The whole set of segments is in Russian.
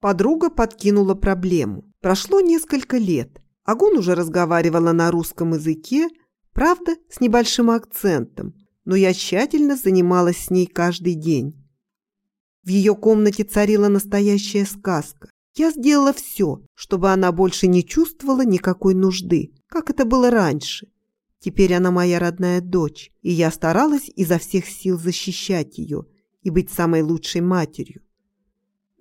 Подруга подкинула проблему. Прошло несколько лет. Агун уже разговаривала на русском языке, правда, с небольшим акцентом, но я тщательно занималась с ней каждый день. В ее комнате царила настоящая сказка. Я сделала все, чтобы она больше не чувствовала никакой нужды, как это было раньше. Теперь она моя родная дочь, и я старалась изо всех сил защищать ее и быть самой лучшей матерью.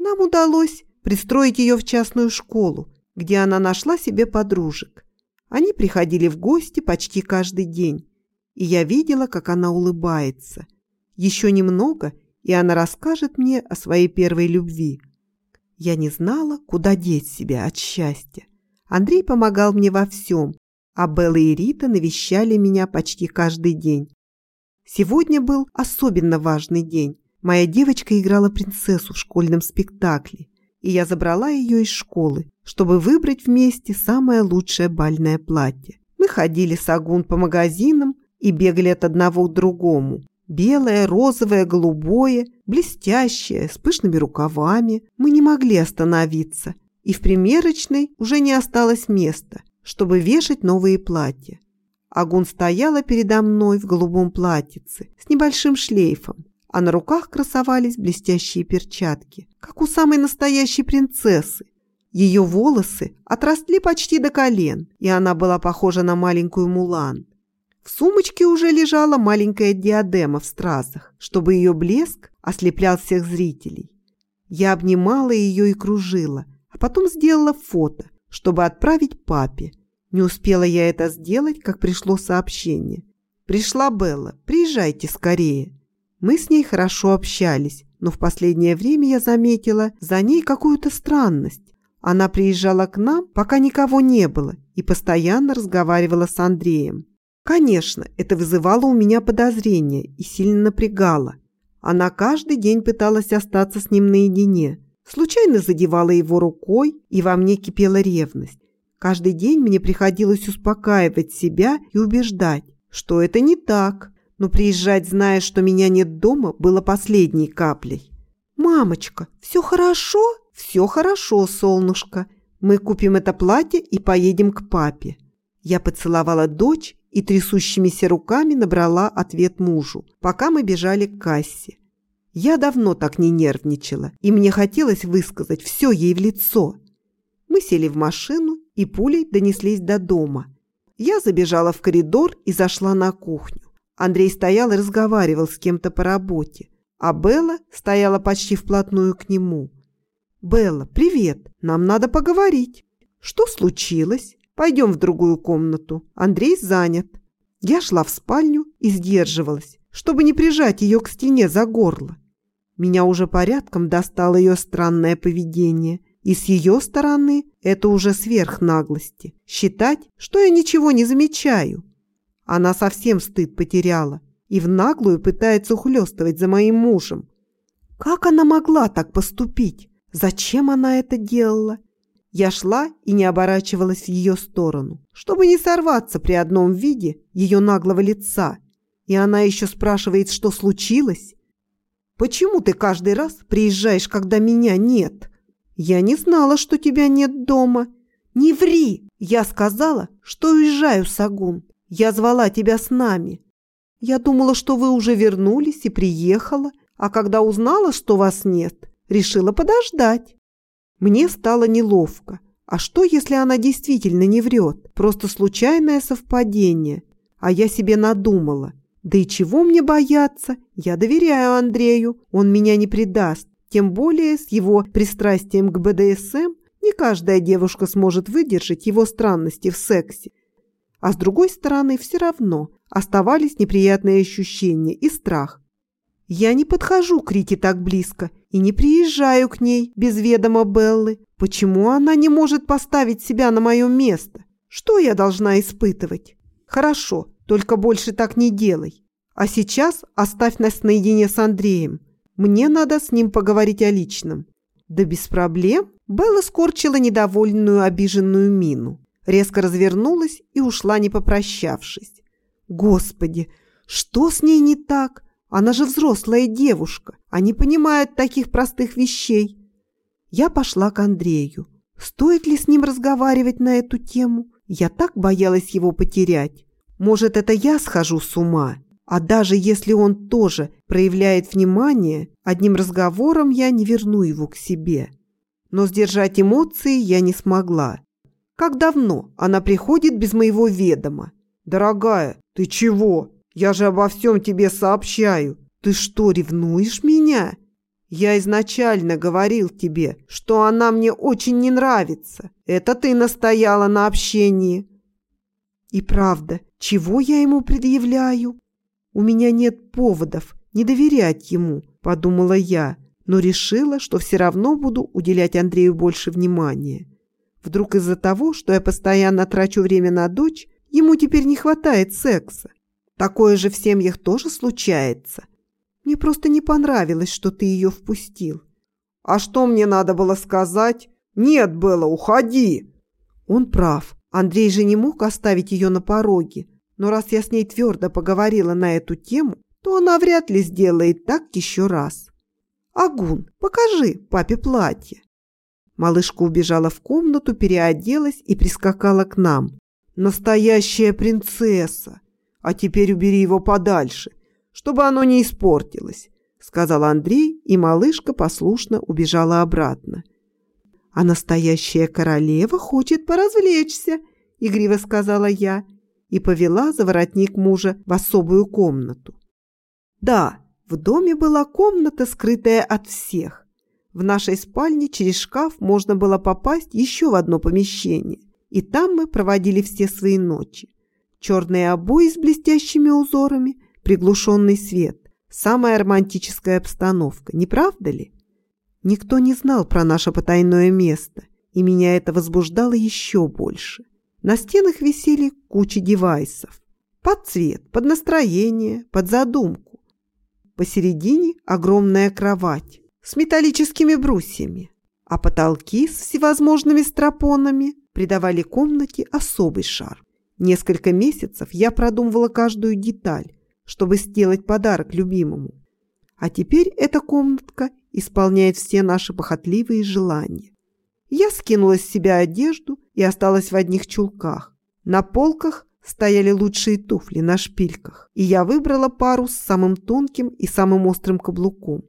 Нам удалось пристроить ее в частную школу, где она нашла себе подружек. Они приходили в гости почти каждый день, и я видела, как она улыбается. Еще немного, и она расскажет мне о своей первой любви. Я не знала, куда деть себя от счастья. Андрей помогал мне во всем, а Белла и Рита навещали меня почти каждый день. Сегодня был особенно важный день. Моя девочка играла принцессу в школьном спектакле, и я забрала ее из школы, чтобы выбрать вместе самое лучшее бальное платье. Мы ходили с Агун по магазинам и бегали от одного к другому. Белое, розовое, голубое, блестящее, с пышными рукавами. Мы не могли остановиться, и в примерочной уже не осталось места, чтобы вешать новые платья. Агун стояла передо мной в голубом платьице с небольшим шлейфом, а на руках красовались блестящие перчатки, как у самой настоящей принцессы. Ее волосы отросли почти до колен, и она была похожа на маленькую Мулан. В сумочке уже лежала маленькая диадема в стразах, чтобы ее блеск ослеплял всех зрителей. Я обнимала ее и кружила, а потом сделала фото, чтобы отправить папе. Не успела я это сделать, как пришло сообщение. «Пришла Белла, приезжайте скорее». Мы с ней хорошо общались, но в последнее время я заметила за ней какую-то странность. Она приезжала к нам, пока никого не было, и постоянно разговаривала с Андреем. Конечно, это вызывало у меня подозрения и сильно напрягало. Она каждый день пыталась остаться с ним наедине. Случайно задевала его рукой, и во мне кипела ревность. Каждый день мне приходилось успокаивать себя и убеждать, что это не так. Но приезжать, зная, что меня нет дома, было последней каплей. «Мамочка, все хорошо?» «Все хорошо, солнышко. Мы купим это платье и поедем к папе». Я поцеловала дочь и трясущимися руками набрала ответ мужу, пока мы бежали к кассе. Я давно так не нервничала, и мне хотелось высказать все ей в лицо. Мы сели в машину и пулей донеслись до дома. Я забежала в коридор и зашла на кухню. Андрей стоял и разговаривал с кем-то по работе, а Белла стояла почти вплотную к нему. «Белла, привет! Нам надо поговорить!» «Что случилось?» Пойдем в другую комнату. Андрей занят. Я шла в спальню и сдерживалась, чтобы не прижать ее к стене за горло. Меня уже порядком достало ее странное поведение. И с ее стороны это уже сверх наглости. Считать, что я ничего не замечаю. Она совсем стыд потеряла и в наглую пытается ухлёстывать за моим мужем. Как она могла так поступить? Зачем она это делала? Я шла и не оборачивалась в ее сторону, чтобы не сорваться при одном виде ее наглого лица. И она еще спрашивает, что случилось. «Почему ты каждый раз приезжаешь, когда меня нет?» «Я не знала, что тебя нет дома». «Не ври! Я сказала, что уезжаю, Сагун. Я звала тебя с нами. Я думала, что вы уже вернулись и приехала, а когда узнала, что вас нет, решила подождать». Мне стало неловко. А что, если она действительно не врет? Просто случайное совпадение. А я себе надумала. Да и чего мне бояться? Я доверяю Андрею. Он меня не предаст. Тем более с его пристрастием к БДСМ не каждая девушка сможет выдержать его странности в сексе. А с другой стороны, все равно оставались неприятные ощущения и страх. Я не подхожу к Рите так близко и не приезжаю к ней без ведома Беллы. Почему она не может поставить себя на мое место? Что я должна испытывать? Хорошо, только больше так не делай. А сейчас оставь нас наедине с Андреем. Мне надо с ним поговорить о личном. Да без проблем. Белла скорчила недовольную обиженную мину. Резко развернулась и ушла, не попрощавшись. Господи, что с ней не так? Она же взрослая девушка, не понимает таких простых вещей. Я пошла к Андрею. Стоит ли с ним разговаривать на эту тему? Я так боялась его потерять. Может, это я схожу с ума? А даже если он тоже проявляет внимание, одним разговором я не верну его к себе. Но сдержать эмоции я не смогла. Как давно она приходит без моего ведома? «Дорогая, ты чего? Я же обо всем тебе сообщаю. Ты что, ревнуешь меня?» «Я изначально говорил тебе, что она мне очень не нравится. Это ты настояла на общении». «И правда, чего я ему предъявляю? У меня нет поводов не доверять ему», – подумала я, но решила, что все равно буду уделять Андрею больше внимания. Вдруг из-за того, что я постоянно трачу время на дочь, ему теперь не хватает секса. Такое же в семьях тоже случается. Мне просто не понравилось, что ты ее впустил. А что мне надо было сказать? Нет, было, уходи. Он прав. Андрей же не мог оставить ее на пороге. Но раз я с ней твердо поговорила на эту тему, то она вряд ли сделает так еще раз. Агун, покажи папе платье. Малышка убежала в комнату, переоделась и прискакала к нам. «Настоящая принцесса! А теперь убери его подальше, чтобы оно не испортилось», сказал Андрей, и малышка послушно убежала обратно. «А настоящая королева хочет поразвлечься», игриво сказала я и повела за воротник мужа в особую комнату. Да, в доме была комната, скрытая от всех. В нашей спальне через шкаф можно было попасть еще в одно помещение, и там мы проводили все свои ночи. Черные обои с блестящими узорами, приглушенный свет, самая романтическая обстановка, не правда ли? Никто не знал про наше потайное место, и меня это возбуждало еще больше. На стенах висели кучи девайсов. Под цвет, под настроение, под задумку. Посередине огромная кровать, с металлическими брусьями, а потолки с всевозможными стропонами придавали комнате особый шар. Несколько месяцев я продумывала каждую деталь, чтобы сделать подарок любимому. А теперь эта комнатка исполняет все наши похотливые желания. Я скинула с себя одежду и осталась в одних чулках. На полках стояли лучшие туфли на шпильках, и я выбрала пару с самым тонким и самым острым каблуком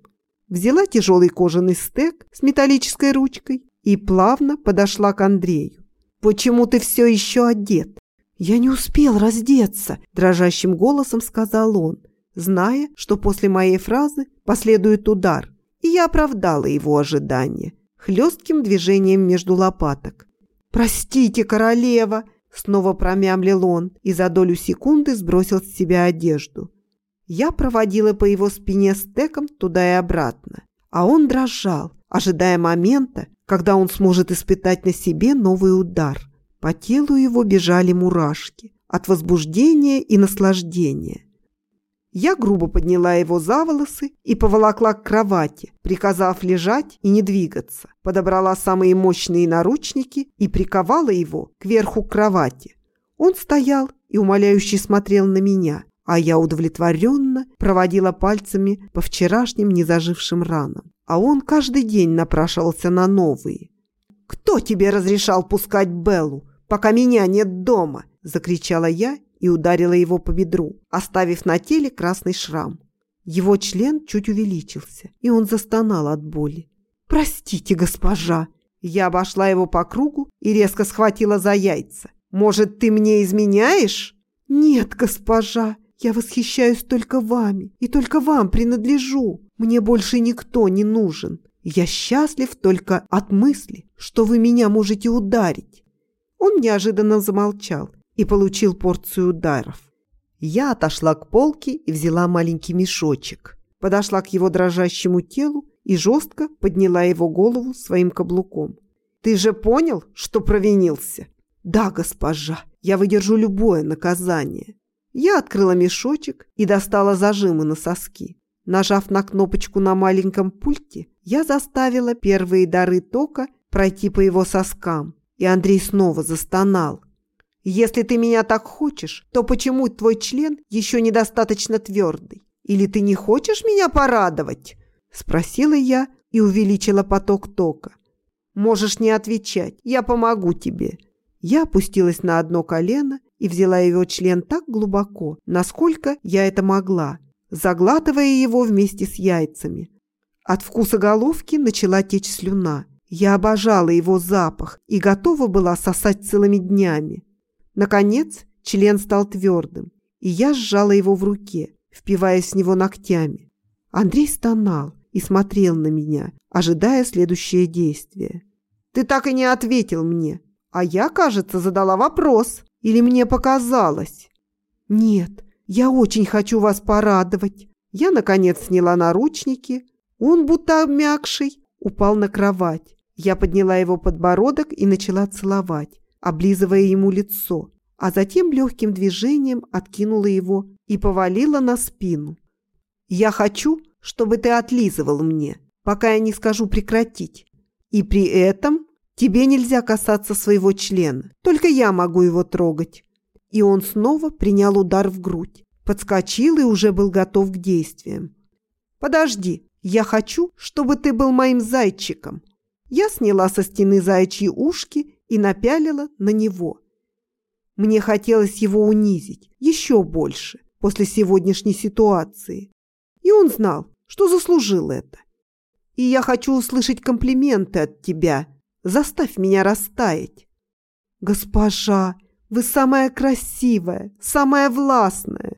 взяла тяжелый кожаный стек с металлической ручкой и плавно подошла к Андрею. «Почему ты все еще одет?» «Я не успел раздеться», – дрожащим голосом сказал он, зная, что после моей фразы последует удар, и я оправдала его ожидания хлестким движением между лопаток. «Простите, королева!» – снова промямлил он и за долю секунды сбросил с себя одежду. Я проводила по его спине стеком туда и обратно, а он дрожал, ожидая момента, когда он сможет испытать на себе новый удар. По телу его бежали мурашки от возбуждения и наслаждения. Я грубо подняла его за волосы и поволокла к кровати, приказав лежать и не двигаться. Подобрала самые мощные наручники и приковала его к верху кровати. Он стоял и умоляюще смотрел на меня, а я удовлетворенно проводила пальцами по вчерашним незажившим ранам. А он каждый день напрашивался на новые. «Кто тебе разрешал пускать Беллу, пока меня нет дома?» – закричала я и ударила его по бедру, оставив на теле красный шрам. Его член чуть увеличился, и он застонал от боли. «Простите, госпожа!» Я обошла его по кругу и резко схватила за яйца. «Может, ты мне изменяешь?» «Нет, госпожа!» Я восхищаюсь только вами и только вам принадлежу. Мне больше никто не нужен. Я счастлив только от мысли, что вы меня можете ударить». Он неожиданно замолчал и получил порцию ударов. Я отошла к полке и взяла маленький мешочек, подошла к его дрожащему телу и жестко подняла его голову своим каблуком. «Ты же понял, что провинился?» «Да, госпожа, я выдержу любое наказание. Я открыла мешочек и достала зажимы на соски. Нажав на кнопочку на маленьком пульте, я заставила первые дары тока пройти по его соскам, и Андрей снова застонал. «Если ты меня так хочешь, то почему твой член еще недостаточно твердый? Или ты не хочешь меня порадовать?» Спросила я и увеличила поток тока. Можешь не отвечать, я помогу тебе». Я опустилась на одно колено и взяла его член так глубоко, насколько я это могла, заглатывая его вместе с яйцами. От вкуса головки начала течь слюна. Я обожала его запах и готова была сосать целыми днями. Наконец, член стал твердым, и я сжала его в руке, впиваясь в него ногтями. Андрей стонал и смотрел на меня, ожидая следующее действие. «Ты так и не ответил мне, а я, кажется, задала вопрос, или мне показалось?» «Нет, я очень хочу вас порадовать». Я, наконец, сняла наручники. Он, будто обмякший, упал на кровать. Я подняла его подбородок и начала целовать, облизывая ему лицо, а затем легким движением откинула его и повалила на спину. «Я хочу, чтобы ты отлизывал мне, пока я не скажу прекратить. И при этом тебе нельзя касаться своего члена, только я могу его трогать». И он снова принял удар в грудь, подскочил и уже был готов к действиям. «Подожди, я хочу, чтобы ты был моим зайчиком». Я сняла со стены заячьи ушки и напялила на него. Мне хотелось его унизить еще больше после сегодняшней ситуации. И он знал, что заслужил это. И я хочу услышать комплименты от тебя. Заставь меня растаять. Госпожа, вы самая красивая, самая властная.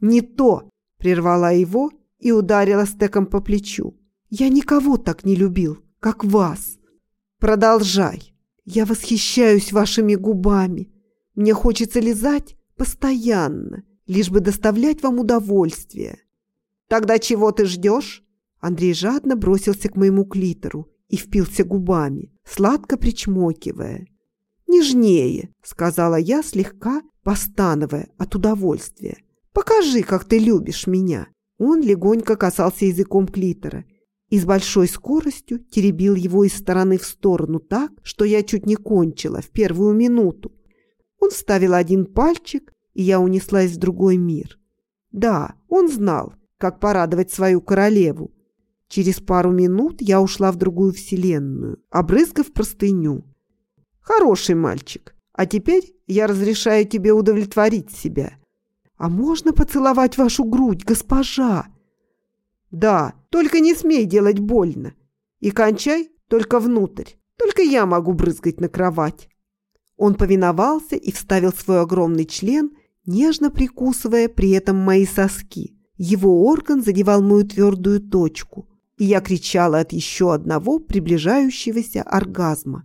Не то, прервала его и ударила стеком по плечу. Я никого так не любил, как вас. Продолжай. Я восхищаюсь вашими губами. Мне хочется лизать постоянно, лишь бы доставлять вам удовольствие. Тогда чего ты ждешь? Андрей жадно бросился к моему клитору и впился губами, сладко причмокивая. «Нежнее», — сказала я, слегка постановая от удовольствия. «Покажи, как ты любишь меня». Он легонько касался языком клитора и с большой скоростью теребил его из стороны в сторону так, что я чуть не кончила в первую минуту. Он вставил один пальчик, и я унеслась в другой мир. Да, он знал, как порадовать свою королеву. Через пару минут я ушла в другую вселенную, обрызгав простыню. Хороший мальчик, а теперь я разрешаю тебе удовлетворить себя. А можно поцеловать вашу грудь, госпожа? Да, только не смей делать больно. И кончай только внутрь. Только я могу брызгать на кровать. Он повиновался и вставил свой огромный член, нежно прикусывая при этом мои соски. Его орган задевал мою твердую точку, и я кричала от еще одного приближающегося оргазма.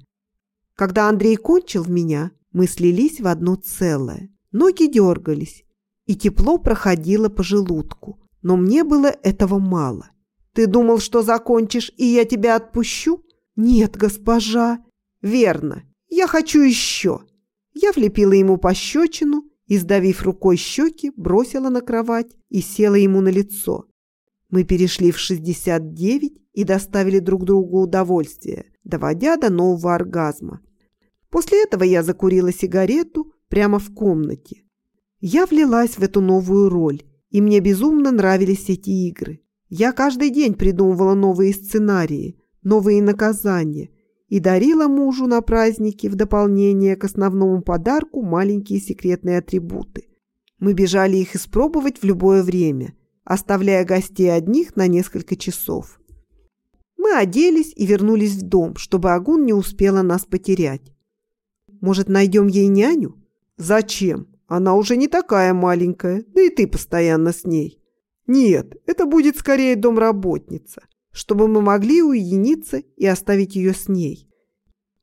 Когда Андрей кончил в меня, мы слились в одно целое. Ноги дергались, и тепло проходило по желудку но мне было этого мало. Ты думал, что закончишь, и я тебя отпущу? Нет, госпожа. Верно. Я хочу еще. Я влепила ему пощечину и, сдавив рукой щеки, бросила на кровать и села ему на лицо. Мы перешли в 69 и доставили друг другу удовольствие, доводя до нового оргазма. После этого я закурила сигарету прямо в комнате. Я влилась в эту новую роль и мне безумно нравились эти игры. Я каждый день придумывала новые сценарии, новые наказания и дарила мужу на праздники в дополнение к основному подарку маленькие секретные атрибуты. Мы бежали их испробовать в любое время, оставляя гостей одних на несколько часов. Мы оделись и вернулись в дом, чтобы Агун не успела нас потерять. Может, найдем ей няню? Зачем? Она уже не такая маленькая, да и ты постоянно с ней. Нет, это будет скорее домработница, чтобы мы могли уединиться и оставить ее с ней.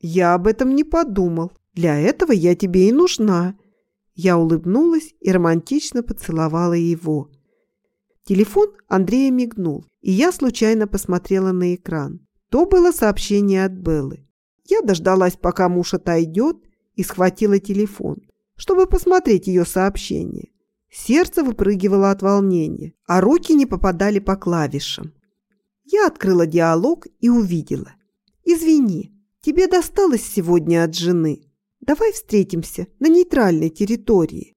Я об этом не подумал. Для этого я тебе и нужна. Я улыбнулась и романтично поцеловала его. Телефон Андрея мигнул, и я случайно посмотрела на экран. То было сообщение от Беллы. Я дождалась, пока муж отойдет, и схватила телефон чтобы посмотреть ее сообщение. Сердце выпрыгивало от волнения, а руки не попадали по клавишам. Я открыла диалог и увидела. «Извини, тебе досталось сегодня от жены. Давай встретимся на нейтральной территории».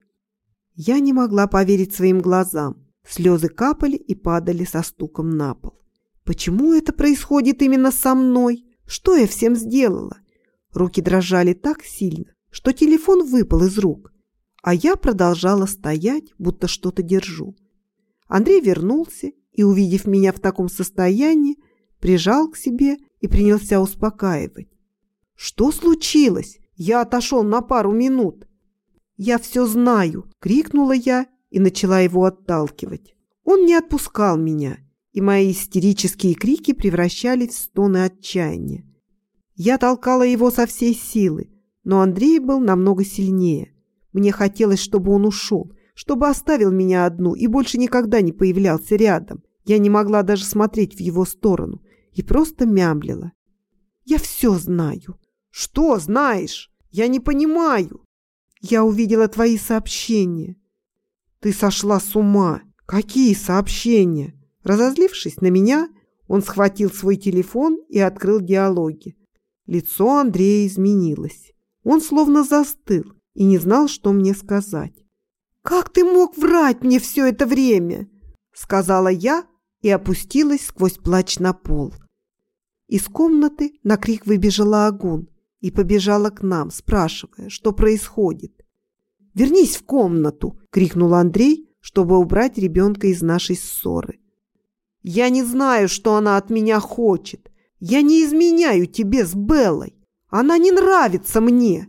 Я не могла поверить своим глазам. Слезы капали и падали со стуком на пол. Почему это происходит именно со мной? Что я всем сделала? Руки дрожали так сильно, что телефон выпал из рук, а я продолжала стоять, будто что-то держу. Андрей вернулся и, увидев меня в таком состоянии, прижал к себе и принялся успокаивать. «Что случилось? Я отошел на пару минут». «Я все знаю!» — крикнула я и начала его отталкивать. Он не отпускал меня, и мои истерические крики превращались в стоны отчаяния. Я толкала его со всей силы, но Андрей был намного сильнее. Мне хотелось, чтобы он ушел, чтобы оставил меня одну и больше никогда не появлялся рядом. Я не могла даже смотреть в его сторону и просто мямлила. «Я все знаю». «Что знаешь? Я не понимаю». «Я увидела твои сообщения». «Ты сошла с ума. Какие сообщения?» Разозлившись на меня, он схватил свой телефон и открыл диалоги. Лицо Андрея изменилось. Он словно застыл и не знал, что мне сказать. «Как ты мог врать мне все это время?» Сказала я и опустилась сквозь плач на пол. Из комнаты на крик выбежала Агун и побежала к нам, спрашивая, что происходит. «Вернись в комнату!» — крикнул Андрей, чтобы убрать ребенка из нашей ссоры. «Я не знаю, что она от меня хочет. Я не изменяю тебе с Беллой. Она не нравится мне!»